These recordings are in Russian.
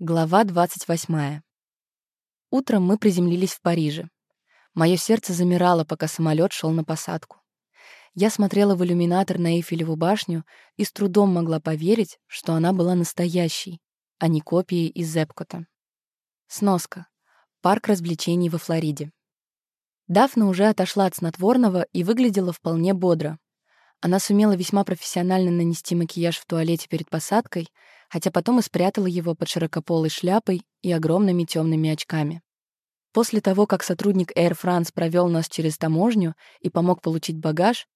Глава 28. Утром мы приземлились в Париже. Мое сердце замирало, пока самолет шел на посадку. Я смотрела в иллюминатор на Эйфелеву башню и с трудом могла поверить, что она была настоящей, а не копией из Эпкота. Сноска. Парк развлечений во Флориде. Дафна уже отошла от снотворного и выглядела вполне бодро. Она сумела весьма профессионально нанести макияж в туалете перед посадкой, хотя потом и спрятала его под широкополой шляпой и огромными темными очками. После того, как сотрудник Air France провел нас через таможню и помог получить багаж,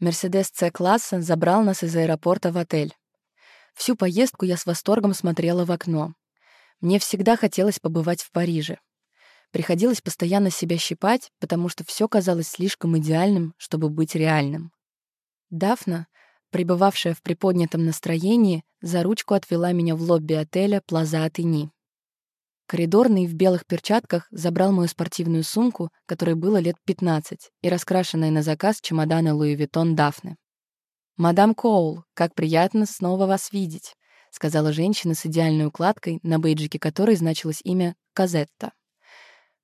Мерседес С-класса забрал нас из аэропорта в отель. Всю поездку я с восторгом смотрела в окно. Мне всегда хотелось побывать в Париже. Приходилось постоянно себя щипать, потому что все казалось слишком идеальным, чтобы быть реальным. Дафна, пребывавшая в приподнятом настроении, за ручку отвела меня в лобби отеля «Плаза Атени». Коридорный в белых перчатках забрал мою спортивную сумку, которой было лет 15, и раскрашенные на заказ чемоданы Louis Vuitton Дафны. «Мадам Коул, как приятно снова вас видеть», — сказала женщина с идеальной укладкой, на бейджике которой значилось имя Казетта.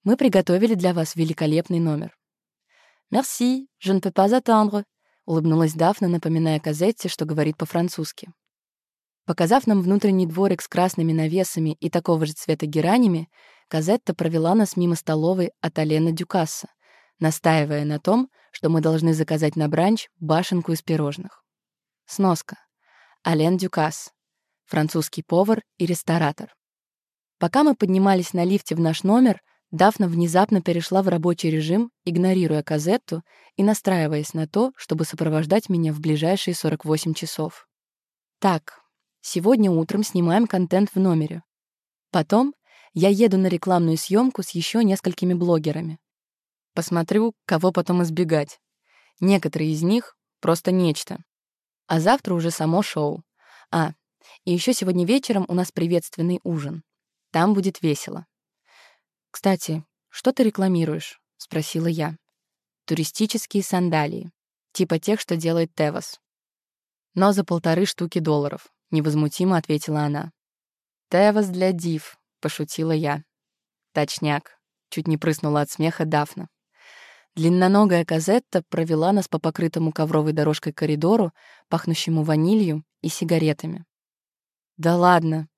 «Мы приготовили для вас великолепный номер». «Merci, je ne peux pas attendre», — улыбнулась Дафна, напоминая Казетте, что говорит по-французски. Показав нам внутренний дворик с красными навесами и такого же цвета геранями, Казетта провела нас мимо столовой от Алена Дюкасса, настаивая на том, что мы должны заказать на бранч башенку из пирожных. Сноска. Ален Дюкас. Французский повар и ресторатор. Пока мы поднимались на лифте в наш номер, Дафна внезапно перешла в рабочий режим, игнорируя Казетту и настраиваясь на то, чтобы сопровождать меня в ближайшие 48 часов. Так, сегодня утром снимаем контент в номере. Потом я еду на рекламную съемку с еще несколькими блогерами. Посмотрю, кого потом избегать. Некоторые из них — просто нечто. А завтра уже само шоу. А, и еще сегодня вечером у нас приветственный ужин. Там будет весело. «Кстати, что ты рекламируешь?» — спросила я. «Туристические сандалии. Типа тех, что делает Тевас». «Но за полторы штуки долларов», — невозмутимо ответила она. «Тевас для див», — пошутила я. «Точняк», — чуть не прыснула от смеха Дафна. Длинноногая Казетта провела нас по покрытому ковровой дорожкой коридору, пахнущему ванилью и сигаретами. «Да ладно,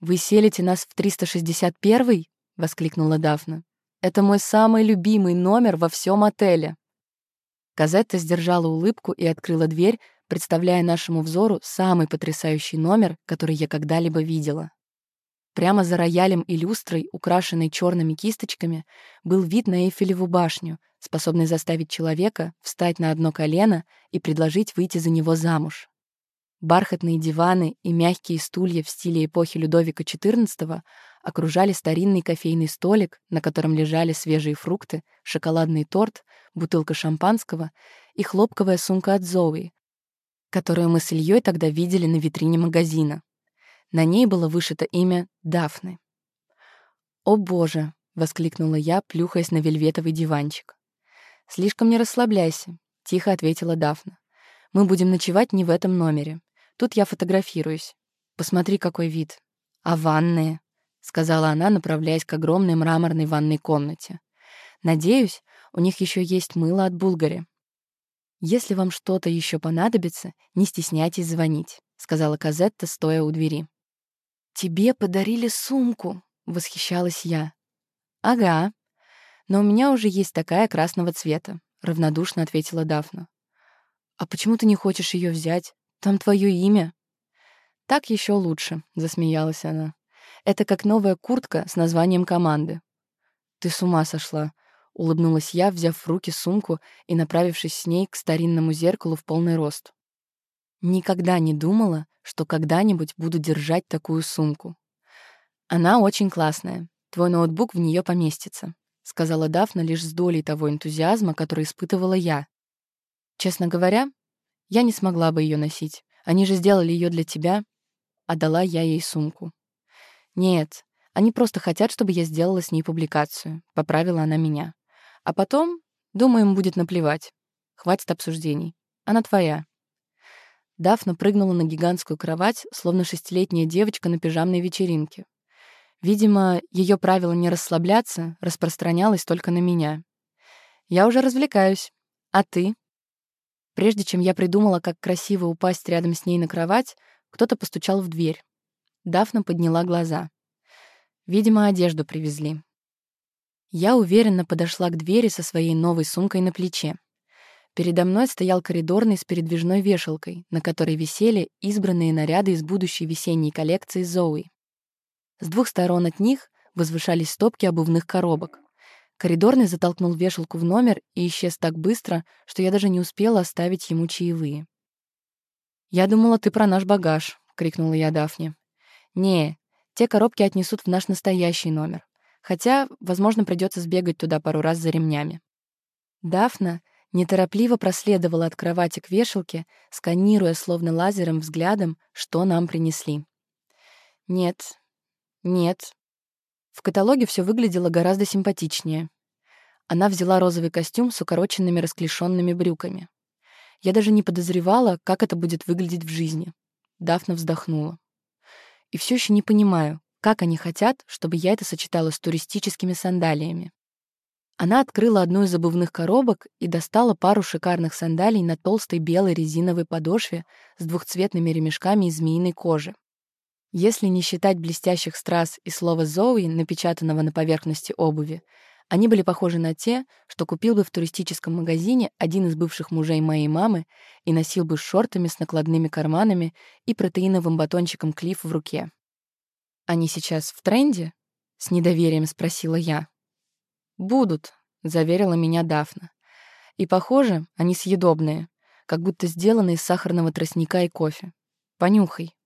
вы селите нас в 361-й?» — воскликнула Дафна. «Это мой самый любимый номер во всем отеле». Казетта сдержала улыбку и открыла дверь, представляя нашему взору самый потрясающий номер, который я когда-либо видела. Прямо за роялем и люстрой, украшенной черными кисточками, был вид на Эйфелеву башню, способный заставить человека встать на одно колено и предложить выйти за него замуж. Бархатные диваны и мягкие стулья в стиле эпохи Людовика XIV окружали старинный кофейный столик, на котором лежали свежие фрукты, шоколадный торт, бутылка шампанского и хлопковая сумка от Зои, которую мы с Ильей тогда видели на витрине магазина. На ней было вышито имя Дафны. «О боже!» — воскликнула я, плюхаясь на вельветовый диванчик. «Слишком не расслабляйся», — тихо ответила Дафна. «Мы будем ночевать не в этом номере. Тут я фотографируюсь. Посмотри, какой вид. А ванные?» — сказала она, направляясь к огромной мраморной ванной комнате. «Надеюсь, у них еще есть мыло от Булгари. Если вам что-то еще понадобится, не стесняйтесь звонить», — сказала Казетта, стоя у двери. «Тебе подарили сумку», — восхищалась я. «Ага, но у меня уже есть такая красного цвета», — равнодушно ответила Дафна. «А почему ты не хочешь ее взять? Там твое имя». «Так еще лучше», — засмеялась она. Это как новая куртка с названием команды. «Ты с ума сошла», — улыбнулась я, взяв в руки сумку и направившись с ней к старинному зеркалу в полный рост. Никогда не думала, что когда-нибудь буду держать такую сумку. Она очень классная. Твой ноутбук в нее поместится, сказала Дафна лишь с долей того энтузиазма, который испытывала я. Честно говоря, я не смогла бы ее носить. Они же сделали ее для тебя. Отдала я ей сумку. «Нет, они просто хотят, чтобы я сделала с ней публикацию», — поправила она меня. «А потом, думаю, им будет наплевать. Хватит обсуждений. Она твоя». Дафна прыгнула на гигантскую кровать, словно шестилетняя девочка на пижамной вечеринке. Видимо, ее правило не расслабляться распространялось только на меня. «Я уже развлекаюсь. А ты?» Прежде чем я придумала, как красиво упасть рядом с ней на кровать, кто-то постучал в дверь. Дафна подняла глаза. Видимо, одежду привезли. Я уверенно подошла к двери со своей новой сумкой на плече. Передо мной стоял коридорный с передвижной вешалкой, на которой висели избранные наряды из будущей весенней коллекции Зои. С двух сторон от них возвышались стопки обувных коробок. Коридорный затолкнул вешалку в номер и исчез так быстро, что я даже не успела оставить ему чаевые. «Я думала, ты про наш багаж», — крикнула я Дафне. «Не, те коробки отнесут в наш настоящий номер. Хотя, возможно, придется сбегать туда пару раз за ремнями». Дафна неторопливо проследовала от кровати к вешалке, сканируя словно лазером взглядом, что нам принесли. «Нет, нет». В каталоге все выглядело гораздо симпатичнее. Она взяла розовый костюм с укороченными расклешенными брюками. Я даже не подозревала, как это будет выглядеть в жизни. Дафна вздохнула. И все еще не понимаю, как они хотят, чтобы я это сочетала с туристическими сандалиями. Она открыла одну из обувных коробок и достала пару шикарных сандалий на толстой белой резиновой подошве с двухцветными ремешками из змеиной кожи. Если не считать блестящих страз и слова «Зоуи», напечатанного на поверхности обуви, они были похожи на те, что купил бы в туристическом магазине один из бывших мужей моей мамы и носил бы шортами с накладными карманами и протеиновым батончиком Клифф в руке. «Они сейчас в тренде?» — с недоверием спросила я. «Будут», — заверила меня Дафна. «И, похоже, они съедобные, как будто сделаны из сахарного тростника и кофе. Понюхай».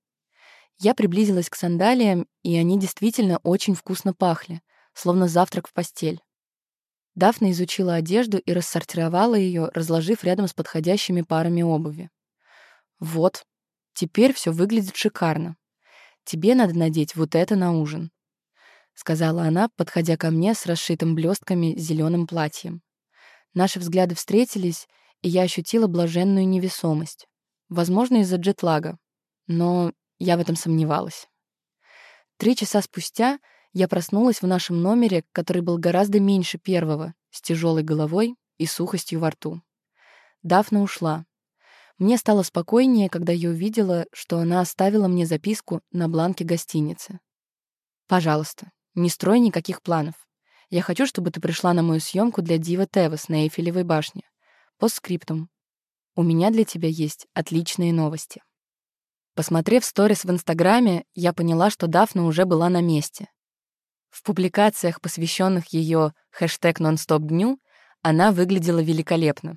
Я приблизилась к сандалиям, и они действительно очень вкусно пахли, словно завтрак в постель. Дафна изучила одежду и рассортировала ее, разложив рядом с подходящими парами обуви. «Вот, теперь все выглядит шикарно. Тебе надо надеть вот это на ужин», — сказала она, подходя ко мне с расшитым блестками зеленым платьем. Наши взгляды встретились, и я ощутила блаженную невесомость. Возможно, из-за джетлага. Но я в этом сомневалась. Три часа спустя я проснулась в нашем номере, который был гораздо меньше первого, с тяжелой головой и сухостью во рту. Дафна ушла. Мне стало спокойнее, когда я увидела, что она оставила мне записку на бланке гостиницы. «Пожалуйста, не строй никаких планов. Я хочу, чтобы ты пришла на мою съемку для Дива Тевес на Эйфелевой башне. Постскриптум. У меня для тебя есть отличные новости». Посмотрев сторис в Инстаграме, я поняла, что Дафна уже была на месте. В публикациях, посвященных ее хэштег «Нонстоп дню», она выглядела великолепно.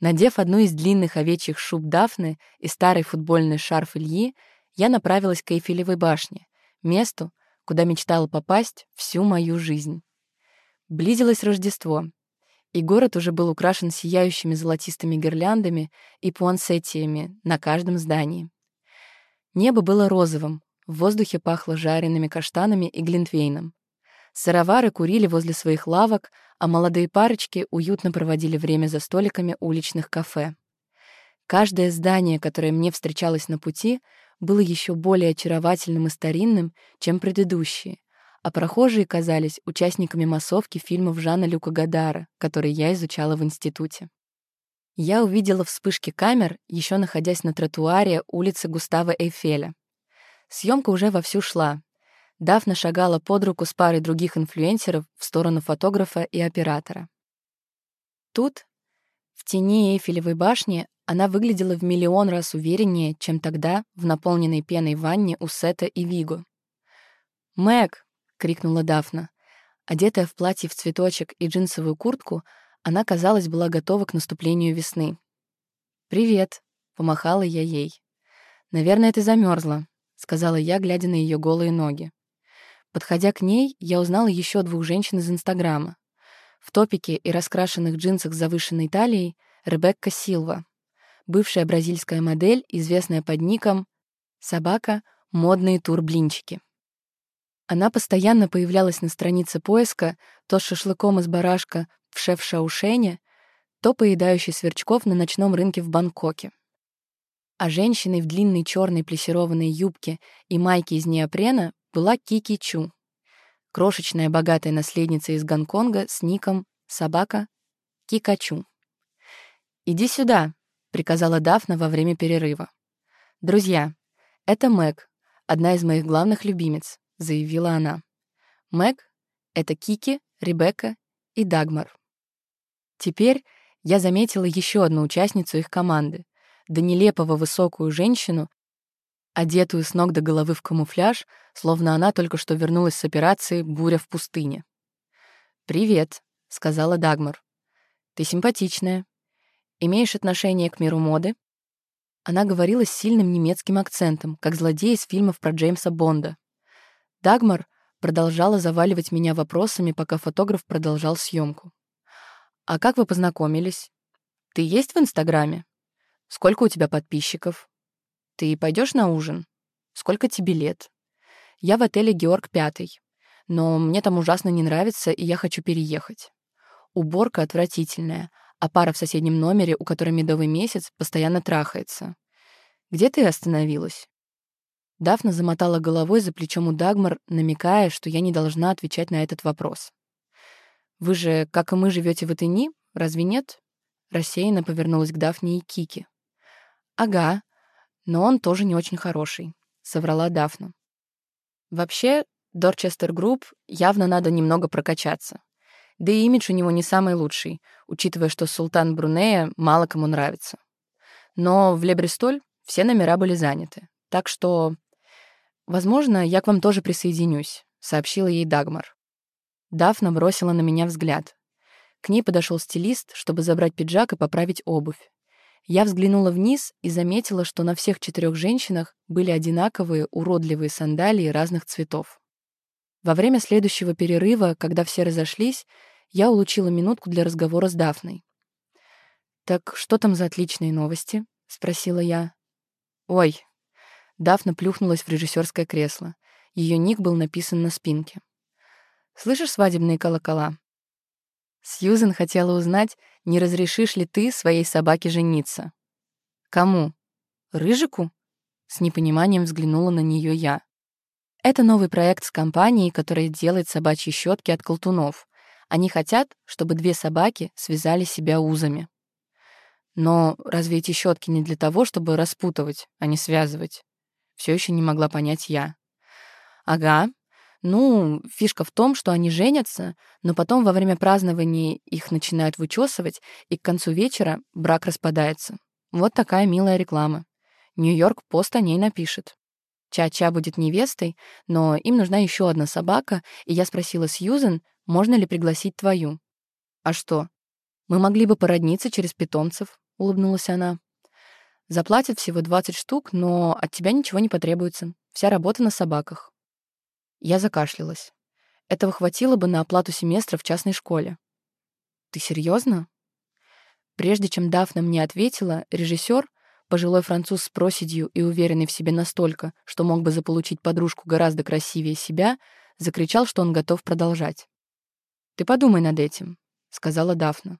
Надев одну из длинных овечьих шуб Дафны и старый футбольный шарф Ильи, я направилась к Эйфелевой башне, месту, куда мечтала попасть всю мою жизнь. Близилось Рождество, и город уже был украшен сияющими золотистыми гирляндами и пуансетиями на каждом здании. Небо было розовым, в воздухе пахло жареными каштанами и глинтвейном. Сыровары курили возле своих лавок, а молодые парочки уютно проводили время за столиками уличных кафе. Каждое здание, которое мне встречалось на пути, было еще более очаровательным и старинным, чем предыдущие, а прохожие казались участниками массовки фильмов Жана Люка Гадара, который я изучала в институте. Я увидела вспышки камер, еще находясь на тротуаре улицы Густава Эйфеля. Съемка уже вовсю шла. Дафна шагала под руку с парой других инфлюенсеров в сторону фотографа и оператора. Тут, в тени Эйфелевой башни, она выглядела в миллион раз увереннее, чем тогда в наполненной пеной ванне у Сета и Виго. «Мэг!» — крикнула Дафна. Одетая в платье в цветочек и джинсовую куртку, она, казалось, была готова к наступлению весны. «Привет», — помахала я ей. «Наверное, ты замерзла, сказала я, глядя на ее голые ноги. Подходя к ней, я узнала еще двух женщин из Инстаграма. В топике и раскрашенных джинсах с завышенной талией Ребекка Силва, бывшая бразильская модель, известная под ником «Собака. Модные турблинчики». Она постоянно появлялась на странице поиска то с шашлыком из барашка, в шеф-шаушене, то поедающий сверчков на ночном рынке в Бангкоке. А женщиной в длинной черной плессированной юбке и майке из неопрена была Кики Чу, крошечная богатая наследница из Гонконга с ником «Собака Кикачу». «Иди сюда», — приказала Дафна во время перерыва. «Друзья, это Мэг, одна из моих главных любимец», — заявила она. «Мэг — это Кики, Ребекка и Дагмар». Теперь я заметила еще одну участницу их команды, до нелепого высокую женщину, одетую с ног до головы в камуфляж, словно она только что вернулась с операции «Буря в пустыне». «Привет», — сказала Дагмар. «Ты симпатичная. Имеешь отношение к миру моды?» Она говорила с сильным немецким акцентом, как злодей из фильмов про Джеймса Бонда. Дагмар продолжала заваливать меня вопросами, пока фотограф продолжал съемку. «А как вы познакомились? Ты есть в Инстаграме? Сколько у тебя подписчиков? Ты пойдешь на ужин? Сколько тебе лет? Я в отеле «Георг Пятый», но мне там ужасно не нравится, и я хочу переехать. Уборка отвратительная, а пара в соседнем номере, у которой медовый месяц, постоянно трахается. Где ты остановилась?» Дафна замотала головой за плечом у Дагмар, намекая, что я не должна отвечать на этот вопрос. «Вы же, как и мы, живете в Атени, разве нет?» Рассеянно повернулась к Дафне и Кике. «Ага, но он тоже не очень хороший», — соврала Дафна. «Вообще, Dorchester Group явно надо немного прокачаться. Да и имидж у него не самый лучший, учитывая, что султан Брунея мало кому нравится. Но в Лебрестоль все номера были заняты, так что... Возможно, я к вам тоже присоединюсь», — сообщила ей Дагмар. Дафна бросила на меня взгляд. К ней подошел стилист, чтобы забрать пиджак и поправить обувь. Я взглянула вниз и заметила, что на всех четырех женщинах были одинаковые уродливые сандалии разных цветов. Во время следующего перерыва, когда все разошлись, я улучила минутку для разговора с Дафной. «Так что там за отличные новости?» — спросила я. «Ой». Дафна плюхнулась в режиссерское кресло. Ее ник был написан на спинке. Слышишь свадебные колокола? Сьюзен хотела узнать, не разрешишь ли ты своей собаке жениться. Кому? Рыжику? С непониманием взглянула на нее я. Это новый проект с компанией, которая делает собачьи щетки от колтунов. Они хотят, чтобы две собаки связали себя узами. Но разве эти щетки не для того, чтобы распутывать, а не связывать? Все еще не могла понять я. Ага, ну, фишка в том, что они женятся, но потом во время празднования их начинают вычесывать, и к концу вечера брак распадается. Вот такая милая реклама. Нью-Йорк пост о ней напишет. Ча-Ча будет невестой, но им нужна еще одна собака, и я спросила Сьюзен, можно ли пригласить твою. «А что? Мы могли бы породниться через питомцев», — улыбнулась она. «Заплатят всего 20 штук, но от тебя ничего не потребуется. Вся работа на собаках». Я закашлялась. Этого хватило бы на оплату семестра в частной школе. «Ты серьезно? Прежде чем Дафна мне ответила, режиссер, пожилой француз с проседью и уверенный в себе настолько, что мог бы заполучить подружку гораздо красивее себя, закричал, что он готов продолжать. «Ты подумай над этим», — сказала Дафна.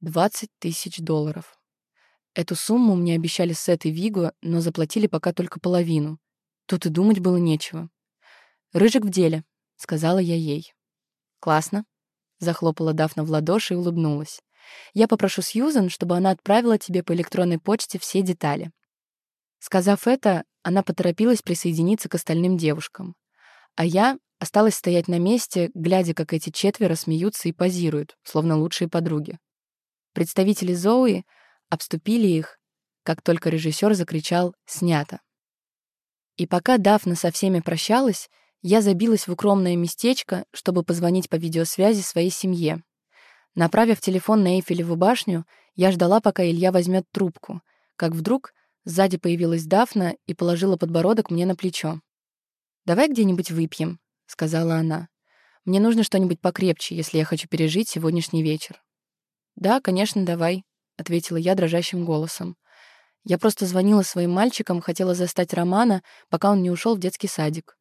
«Двадцать тысяч долларов. Эту сумму мне обещали Сет и Виго, но заплатили пока только половину. Тут и думать было нечего. «Рыжик в деле», — сказала я ей. «Классно», — захлопала Дафна в ладоши и улыбнулась. «Я попрошу Сьюзен, чтобы она отправила тебе по электронной почте все детали». Сказав это, она поторопилась присоединиться к остальным девушкам. А я осталась стоять на месте, глядя, как эти четверо смеются и позируют, словно лучшие подруги. Представители Зоуи обступили их, как только режиссер закричал «Снято!». И пока Дафна со всеми прощалась, я забилась в укромное местечко, чтобы позвонить по видеосвязи своей семье. Направив телефон на Эйфелеву башню, я ждала, пока Илья возьмет трубку, как вдруг сзади появилась Дафна и положила подбородок мне на плечо. «Давай где-нибудь выпьем», — сказала она. «Мне нужно что-нибудь покрепче, если я хочу пережить сегодняшний вечер». «Да, конечно, давай», — ответила я дрожащим голосом. Я просто звонила своим мальчикам, хотела застать Романа, пока он не ушел в детский садик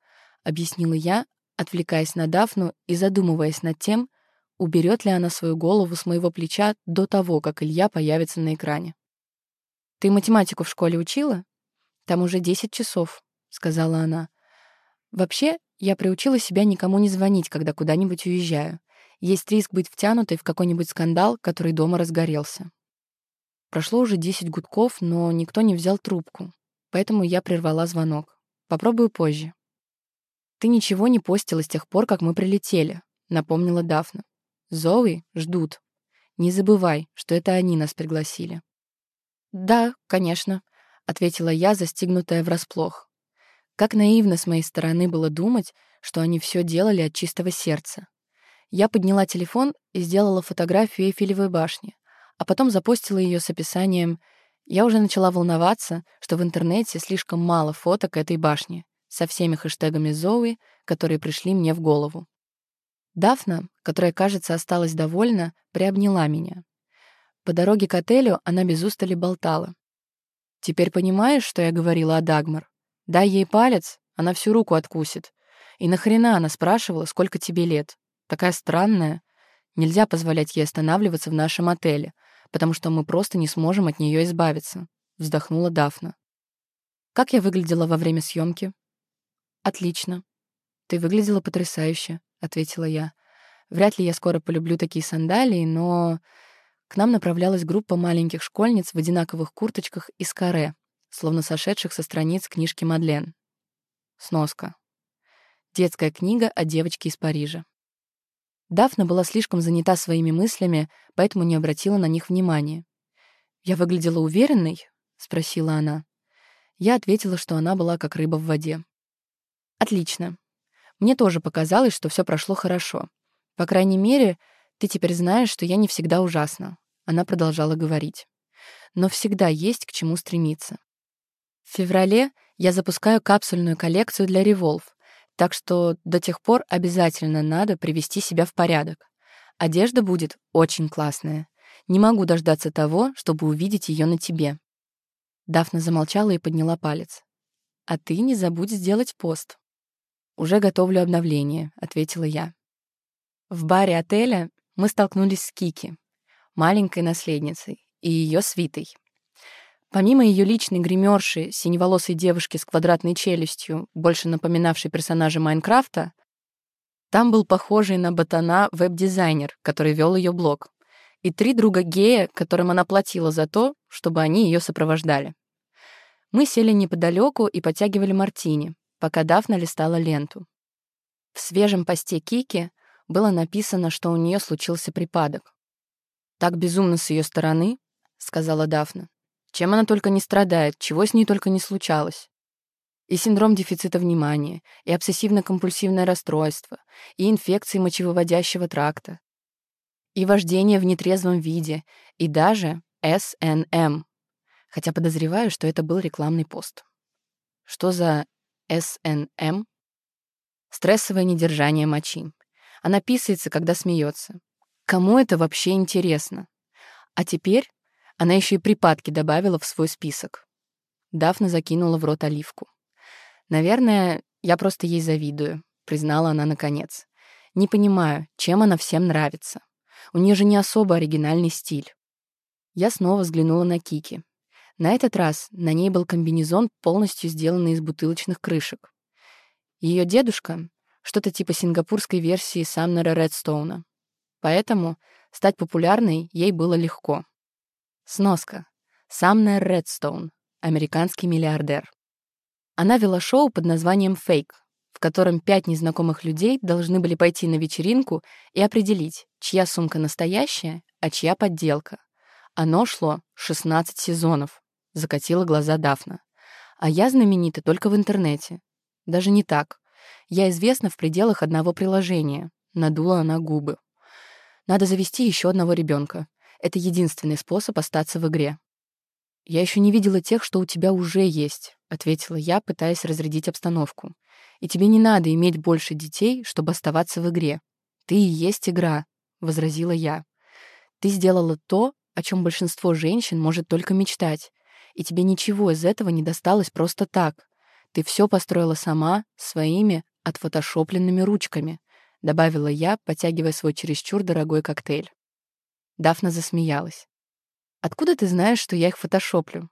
объяснила я, отвлекаясь на Дафну и задумываясь над тем, уберет ли она свою голову с моего плеча до того, как Илья появится на экране. «Ты математику в школе учила? Там уже 10 часов», — сказала она. «Вообще, Я приучила себя никому не звонить, когда куда-нибудь уезжаю. Есть риск быть втянутой в какой-нибудь скандал, который дома разгорелся. Прошло уже 10 гудков, но никто не взял трубку, поэтому я прервала звонок. Попробую позже. «Ты ничего не постила с тех пор, как мы прилетели», — напомнила Дафна. «Зои ждут. Не забывай, что это они нас пригласили». «Да, конечно», — ответила я, застигнутая врасплох. Как наивно с моей стороны было думать, что они все делали от чистого сердца. Я подняла телефон и сделала фотографию Эйфелевой башни, а потом запостила ее с описанием «Я уже начала волноваться, что в интернете слишком мало фоток этой башни, со всеми хэштегами Зоуи, которые пришли мне в голову». Дафна, которая, кажется, осталась довольна, приобняла меня. По дороге к отелю она без устали болтала. «Теперь понимаешь, что я говорила о Дагмар?» Дай ей палец, она всю руку откусит. И нахрена она спрашивала, сколько тебе лет? Такая странная. Нельзя позволять ей останавливаться в нашем отеле, потому что мы просто не сможем от нее избавиться», — вздохнула Дафна. «Как я выглядела во время съемки? «Отлично. Ты выглядела потрясающе», — ответила я. «Вряд ли я скоро полюблю такие сандалии, но...» К нам направлялась группа маленьких школьниц в одинаковых курточках из каре, словно сошедших со страниц книжки Мадлен. Сноска. Детская книга о девочке из Парижа. Дафна была слишком занята своими мыслями, поэтому не обратила на них внимания. «Я выглядела уверенной?» — спросила она. Я ответила, что она была как рыба в воде. «Отлично. Мне тоже показалось, что все прошло хорошо. По крайней мере, ты теперь знаешь, что я не всегда ужасна», — она продолжала говорить. «Но всегда есть к чему стремиться. В феврале я запускаю капсульную коллекцию для Revolve, так что до тех пор обязательно надо привести себя в порядок. Одежда будет очень классная. Не могу дождаться того, чтобы увидеть ее на тебе». Дафна замолчала и подняла палец. «А ты не забудь сделать пост». «Уже готовлю обновление», — ответила я. В баре отеля мы столкнулись с Кики, маленькой наследницей, и ее свитой. Помимо ее личной гримерши, синеволосой девушки с квадратной челюстью, больше напоминавшей персонажа Майнкрафта, там был похожий на ботана веб-дизайнер, который вел ее блог, и три друга гея, которым она платила за то, чтобы они ее сопровождали. Мы сели неподалеку и подтягивали мартини, пока Дафна листала ленту. В свежем посте Кики было написано, что у нее случился припадок. «Так безумно с ее стороны», — сказала Дафна. Чем она только не страдает, чего с ней только не случалось. И синдром дефицита внимания, и обсессивно-компульсивное расстройство, и инфекции мочевыводящего тракта, и вождение в нетрезвом виде, и даже СНМ. Хотя подозреваю, что это был рекламный пост. Что за СНМ? Стрессовое недержание мочи. Она писается, когда смеется. Кому это вообще интересно? А теперь она еще и припадки добавила в свой список. Дафна закинула в рот оливку. «Наверное, я просто ей завидую», — признала она наконец. «Не понимаю, чем она всем нравится. У нее же не особо оригинальный стиль». Я снова взглянула на Кики. На этот раз на ней был комбинезон, полностью сделанный из бутылочных крышек. Ее дедушка — что-то типа сингапурской версии Самнера Редстоуна. Поэтому стать популярной ей было легко. Сноска. Самнер Редстоун, американский миллиардер. Она вела шоу под названием «Фейк», в котором пять незнакомых людей должны были пойти на вечеринку и определить, чья сумка настоящая, а чья подделка. Оно шло 16 сезонов, закатила глаза Дафна. А я знаменита только в интернете. Даже не так. Я известна в пределах одного приложения. Надула она губы. Надо завести еще одного ребенка. Это единственный способ остаться в игре. «Я еще не видела тех, что у тебя уже есть», — ответила я, пытаясь разрядить обстановку. «И тебе не надо иметь больше детей, чтобы оставаться в игре. Ты и есть игра», — возразила я. «Ты сделала то, о чем большинство женщин может только мечтать, и тебе ничего из этого не досталось просто так. Ты все построила сама, своими, отфотошопленными ручками», — добавила я, потягивая свой чересчур дорогой коктейль. Дафна засмеялась. «Откуда ты знаешь, что я их фотошоплю?»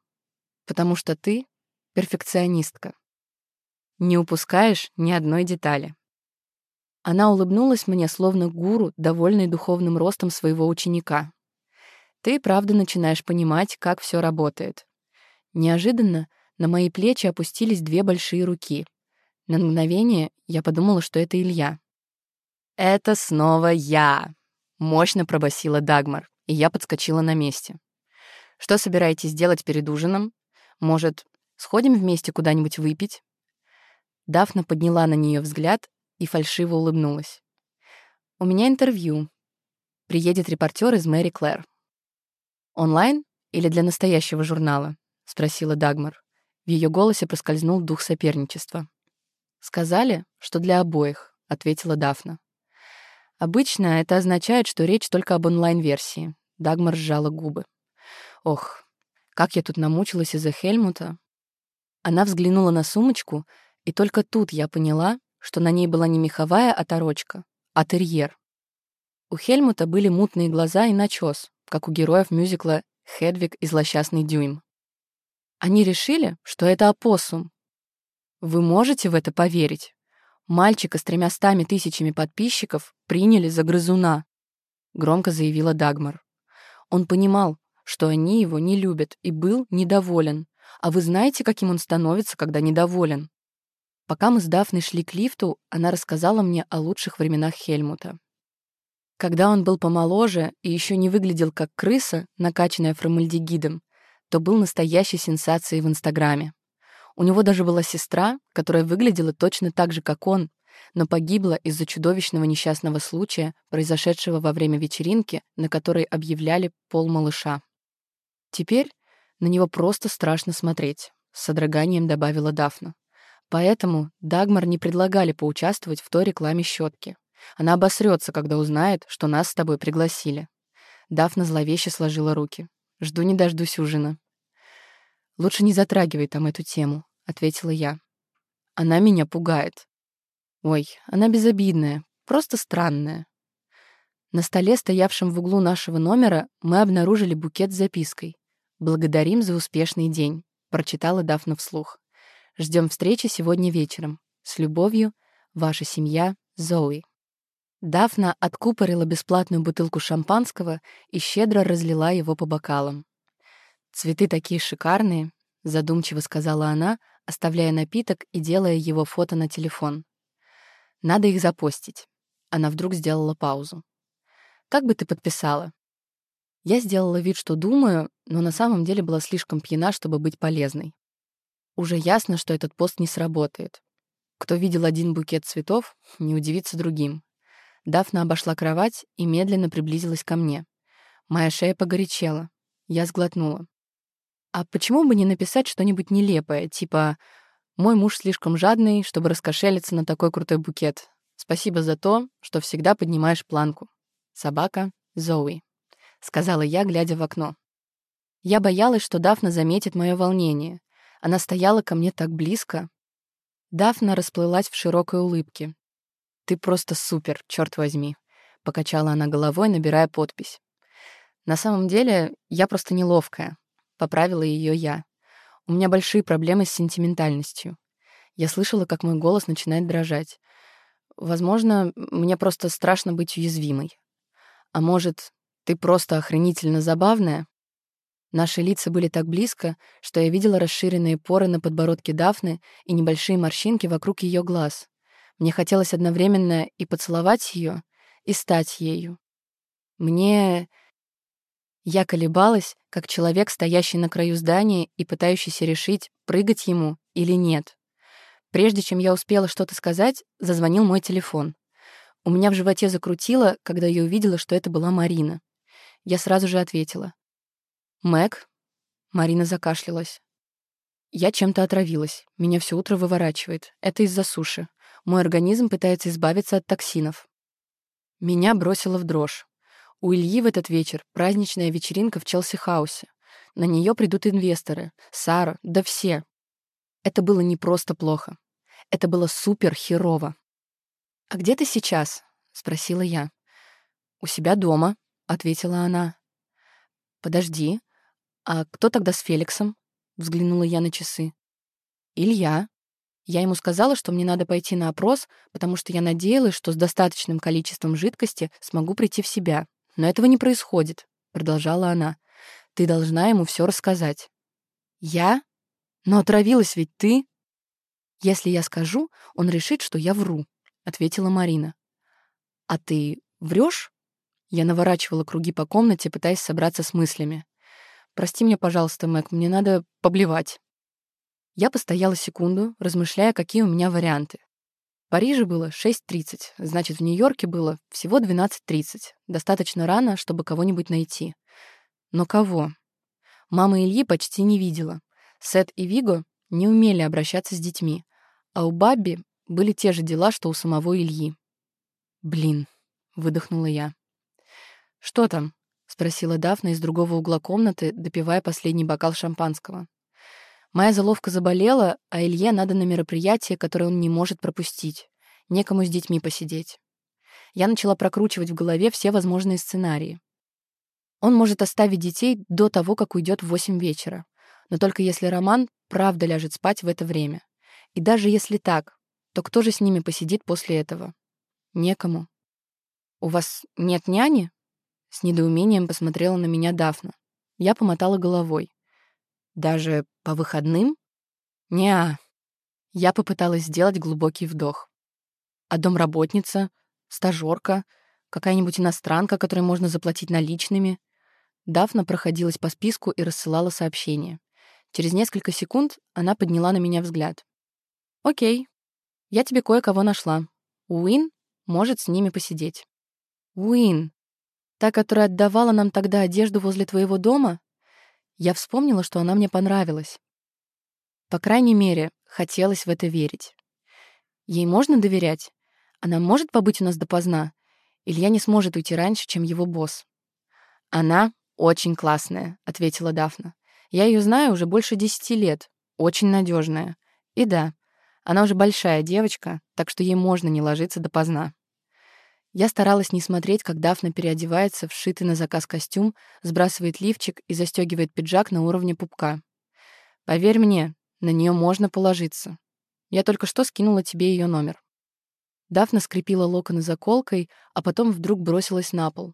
«Потому что ты перфекционистка». Не упускаешь ни одной детали». Она улыбнулась мне, словно гуру, довольный духовным ростом своего ученика. «Ты правда начинаешь понимать, как все работает». Неожиданно на мои плечи опустились две большие руки. На мгновение я подумала, что это Илья. «Это снова я!» — мощно пробасила Дагмар, и я подскочила на месте. «Что собираетесь делать перед ужином? Может, сходим вместе куда-нибудь выпить?» Дафна подняла на нее взгляд и фальшиво улыбнулась. «У меня интервью. Приедет репортер из Мэри Клэр». «Онлайн или для настоящего журнала?» — спросила Дагмар. В ее голосе проскользнул дух соперничества. «Сказали, что для обоих», — ответила Дафна. «Обычно это означает, что речь только об онлайн-версии». Дагмар сжала губы. «Ох, как я тут намучилась из-за Хельмута». Она взглянула на сумочку, и только тут я поняла, что на ней была не меховая оторочка, а терьер. У Хельмута были мутные глаза и начес, как у героев мюзикла «Хедвиг и злосчастный дюйм». Они решили, что это опоссум. Вы можете в это поверить? Мальчика с тремястами тысячами подписчиков приняли за грызуна, громко заявила Дагмар. Он понимал, что они его не любят, и был недоволен. А вы знаете, каким он становится, когда недоволен? Пока мы с Дафной шли к лифту, она рассказала мне о лучших временах Хельмута. Когда он был помоложе и еще не выглядел как крыса, накачанная формальдегидом, то был настоящей сенсацией в Инстаграме. У него даже была сестра, которая выглядела точно так же, как он, но погибла из-за чудовищного несчастного случая, произошедшего во время вечеринки, на которой объявляли пол малыша. Теперь на него просто страшно смотреть, с содроганием добавила Дафна. Поэтому Дагмар не предлагали поучаствовать в той рекламе щетки. Она обосрется, когда узнает, что нас с тобой пригласили. Дафна зловеще сложила руки. Жду не дождусь ужина. Лучше не затрагивай там эту тему, ответила я. Она меня пугает. Ой, она безобидная, просто странная. На столе, стоявшем в углу нашего номера, мы обнаружили букет с запиской. «Благодарим за успешный день», — прочитала Дафна вслух. Ждем встречи сегодня вечером. С любовью, ваша семья Зои. Дафна откупорила бесплатную бутылку шампанского и щедро разлила его по бокалам. «Цветы такие шикарные», — задумчиво сказала она, оставляя напиток и делая его фото на телефон. «Надо их запостить». Она вдруг сделала паузу. «Как бы ты подписала?» Я сделала вид, что думаю, но на самом деле была слишком пьяна, чтобы быть полезной. Уже ясно, что этот пост не сработает. Кто видел один букет цветов, не удивится другим. Дафна обошла кровать и медленно приблизилась ко мне. Моя шея погорячела. Я сглотнула. А почему бы не написать что-нибудь нелепое, типа «Мой муж слишком жадный, чтобы раскошелиться на такой крутой букет. Спасибо за то, что всегда поднимаешь планку. Собака Зоуи», — сказала я, глядя в окно. Я боялась, что Дафна заметит мое волнение, она стояла ко мне так близко. Дафна расплылась в широкой улыбке. «Ты просто супер, черт возьми», — покачала она головой, набирая подпись. «На самом деле, я просто неловкая», — поправила ее я. «У меня большие проблемы с сентиментальностью. Я слышала, как мой голос начинает дрожать. Возможно, мне просто страшно быть уязвимой. А может, ты просто охренительно забавная?» Наши лица были так близко, что я видела расширенные поры на подбородке Дафны и небольшие морщинки вокруг ее глаз. Мне хотелось одновременно и поцеловать ее, и стать ею. Мне... Я колебалась, как человек, стоящий на краю здания и пытающийся решить, прыгать ему или нет. Прежде чем я успела что-то сказать, зазвонил мой телефон. У меня в животе закрутило, когда я увидела, что это была Марина. Я сразу же ответила. «Мэг?» Марина закашлялась. «Я чем-то отравилась. Меня все утро выворачивает. Это из-за суши. Мой организм пытается избавиться от токсинов». Меня бросило в дрожь. У Ильи в этот вечер праздничная вечеринка в Челси-хаусе. На нее придут инвесторы, Сара, да все. Это было не просто плохо. Это было супер херово. «А где ты сейчас?» — спросила я. «У себя дома», — ответила она. «Подожди, «А кто тогда с Феликсом?» — взглянула я на часы. «Илья». Я ему сказала, что мне надо пойти на опрос, потому что я надеялась, что с достаточным количеством жидкости смогу прийти в себя. Но этого не происходит, продолжала она. Ты должна ему все рассказать. Я? Но отравилась ведь ты. Если я скажу, он решит, что я вру, ответила Марина. А ты врешь? Я наворачивала круги по комнате, пытаясь собраться с мыслями. «Прости меня, пожалуйста, Мэг, мне надо поблевать». Я постояла секунду, размышляя, какие у меня варианты. В Париже было 6.30, значит, в Нью-Йорке было всего 12.30. Достаточно рано, чтобы кого-нибудь найти. Но кого? Мама Ильи почти не видела. Сет и Виго не умели обращаться с детьми, а у Бабби были те же дела, что у самого Ильи. «Блин», — выдохнула я. «Что там?» — спросила Дафна из другого угла комнаты, допивая последний бокал шампанского. Моя заловка заболела, а Илье надо на мероприятие, которое он не может пропустить. Некому с детьми посидеть. Я начала прокручивать в голове все возможные сценарии. Он может оставить детей до того, как уйдет в восемь вечера. Но только если Роман правда ляжет спать в это время. И даже если так, то кто же с ними посидит после этого? Некому. «У вас нет няни?» С недоумением посмотрела на меня Дафна. Я помотала головой. Даже по выходным? Неа. Я попыталась сделать глубокий вдох. А домработница, стажёрка, какая-нибудь иностранка, которой можно заплатить наличными. Дафна проходилась по списку и рассылала сообщения. Через несколько секунд она подняла на меня взгляд. «Окей, я тебе кое-кого нашла. Уин может с ними посидеть». «Уин, та, которая отдавала нам тогда одежду возле твоего дома?» Я вспомнила, что она мне понравилась. По крайней мере, хотелось в это верить. Ей можно доверять? Она может побыть у нас допоздна? Илья не сможет уйти раньше, чем его босс. «Она очень классная», — ответила Дафна. «Я ее знаю уже больше десяти лет. Очень надежная. И да, она уже большая девочка, так что ей можно не ложиться допоздна». Я старалась не смотреть, как Дафна переодевается в сшитый на заказ костюм, сбрасывает лифчик и застегивает пиджак на уровне пупка. Поверь мне, на нее можно положиться. Я только что скинула тебе ее номер. Дафна скрепила локоны заколкой, а потом вдруг бросилась на пол.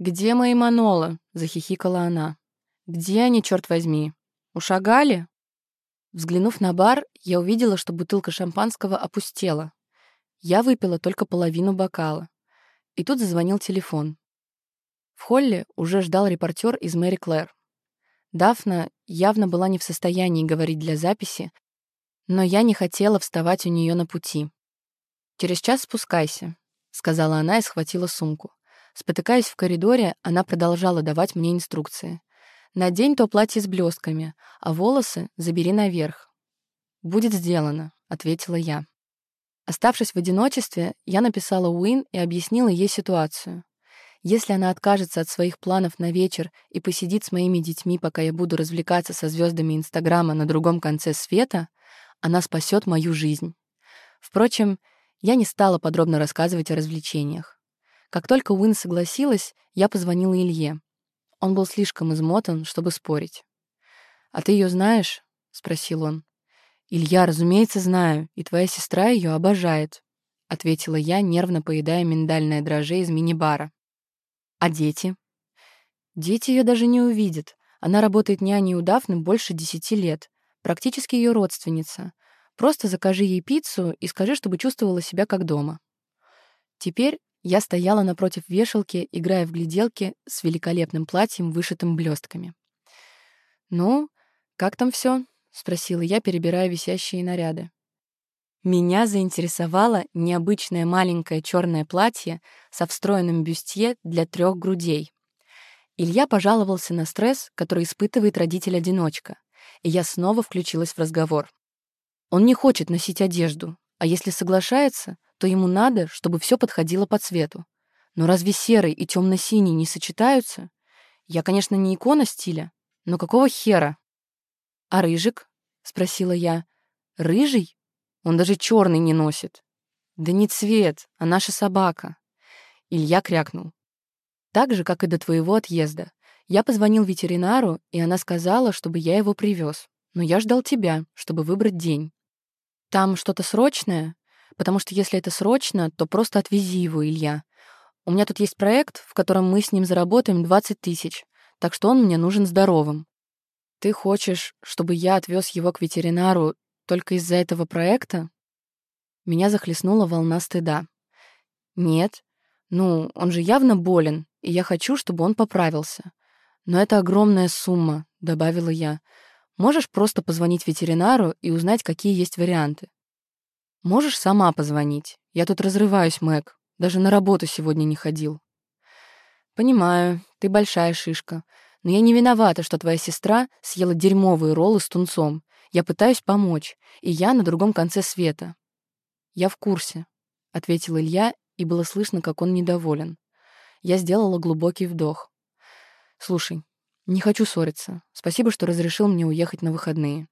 «Где мои манола?» — захихикала она. «Где они, черт возьми? Ушагали?» Взглянув на бар, я увидела, что бутылка шампанского опустела. Я выпила только половину бокала. И тут зазвонил телефон. В холле уже ждал репортер из Мэри Клэр. Дафна явно была не в состоянии говорить для записи, но я не хотела вставать у нее на пути. «Через час спускайся», — сказала она и схватила сумку. Спотыкаясь в коридоре, она продолжала давать мне инструкции. «Надень то платье с блестками, а волосы забери наверх». «Будет сделано», — ответила я. Оставшись в одиночестве, я написала Уин и объяснила ей ситуацию. Если она откажется от своих планов на вечер и посидит с моими детьми, пока я буду развлекаться со звездами Инстаграма на другом конце света, она спасет мою жизнь. Впрочем, я не стала подробно рассказывать о развлечениях. Как только Уин согласилась, я позвонила Илье. Он был слишком измотан, чтобы спорить. «А ты ее знаешь?» — спросил он. «Илья, разумеется, знаю, и твоя сестра ее обожает», — ответила я, нервно поедая миндальное дрожжи из мини-бара. «А дети?» «Дети ее даже не увидят. Она работает няней у Дафны больше десяти лет. Практически ее родственница. Просто закажи ей пиццу и скажи, чтобы чувствовала себя как дома». Теперь я стояла напротив вешалки, играя в гляделки с великолепным платьем, вышитым блестками. «Ну, как там все? — спросила я, перебирая висящие наряды. Меня заинтересовало необычное маленькое черное платье со встроенным бюстье для трех грудей. Илья пожаловался на стресс, который испытывает родитель-одиночка, и я снова включилась в разговор. Он не хочет носить одежду, а если соглашается, то ему надо, чтобы все подходило по цвету. Но разве серый и темно-синий не сочетаются? Я, конечно, не икона стиля, но какого хера? «А рыжик?» — спросила я. «Рыжий? Он даже черный не носит». «Да не цвет, а наша собака». Илья крякнул. «Так же, как и до твоего отъезда. Я позвонил ветеринару, и она сказала, чтобы я его привез. Но я ждал тебя, чтобы выбрать день». Там что-то срочное? Потому что если это срочно, то просто отвези его, Илья. У меня тут есть проект, в котором мы с ним заработаем 20 тысяч, так что он мне нужен здоровым. Ты хочешь, чтобы я отвез его к ветеринару только из-за этого проекта? Меня захлестнула волна стыда. Нет. Ну, он же явно болен, и я хочу, чтобы он поправился. Но это огромная сумма, добавила я. Можешь просто позвонить ветеринару и узнать, какие есть варианты. Можешь сама позвонить. Я тут разрываюсь, Мэг. Даже на работу сегодня не ходил. Понимаю, ты большая шишка. Но я не виновата, что твоя сестра съела дерьмовые роллы с тунцом. Я пытаюсь помочь, и я на другом конце света. Я в курсе, — ответил Илья, и было слышно, как он недоволен. Я сделала глубокий вдох. Слушай, не хочу ссориться. Спасибо, что разрешил мне уехать на выходные.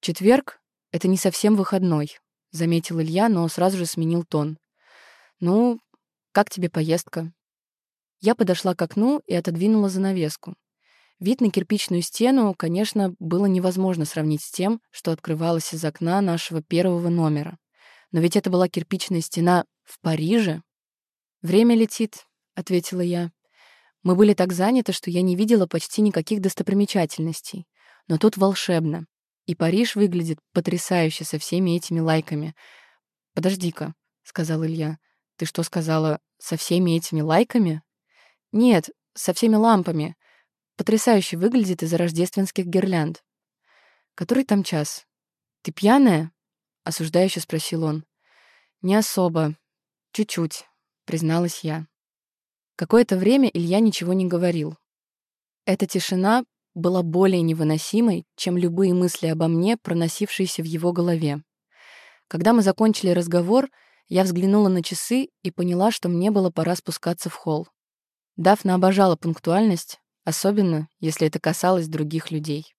Четверг — это не совсем выходной, — заметил Илья, но сразу же сменил тон. «Ну, как тебе поездка?» Я подошла к окну и отодвинула занавеску. Вид на кирпичную стену, конечно, было невозможно сравнить с тем, что открывалось из окна нашего первого номера. Но ведь это была кирпичная стена в Париже. «Время летит», — ответила я. Мы были так заняты, что я не видела почти никаких достопримечательностей. Но тут волшебно. И Париж выглядит потрясающе со всеми этими лайками. «Подожди-ка», — сказал Илья. «Ты что сказала, со всеми этими лайками?» «Нет, со всеми лампами. Потрясающе выглядит из-за рождественских гирлянд». «Который там час? Ты пьяная?» — осуждающе спросил он. «Не особо. Чуть-чуть», — призналась я. Какое-то время Илья ничего не говорил. Эта тишина была более невыносимой, чем любые мысли обо мне, проносившиеся в его голове. Когда мы закончили разговор, я взглянула на часы и поняла, что мне было пора спускаться в холл. Дафна обожала пунктуальность, особенно если это касалось других людей.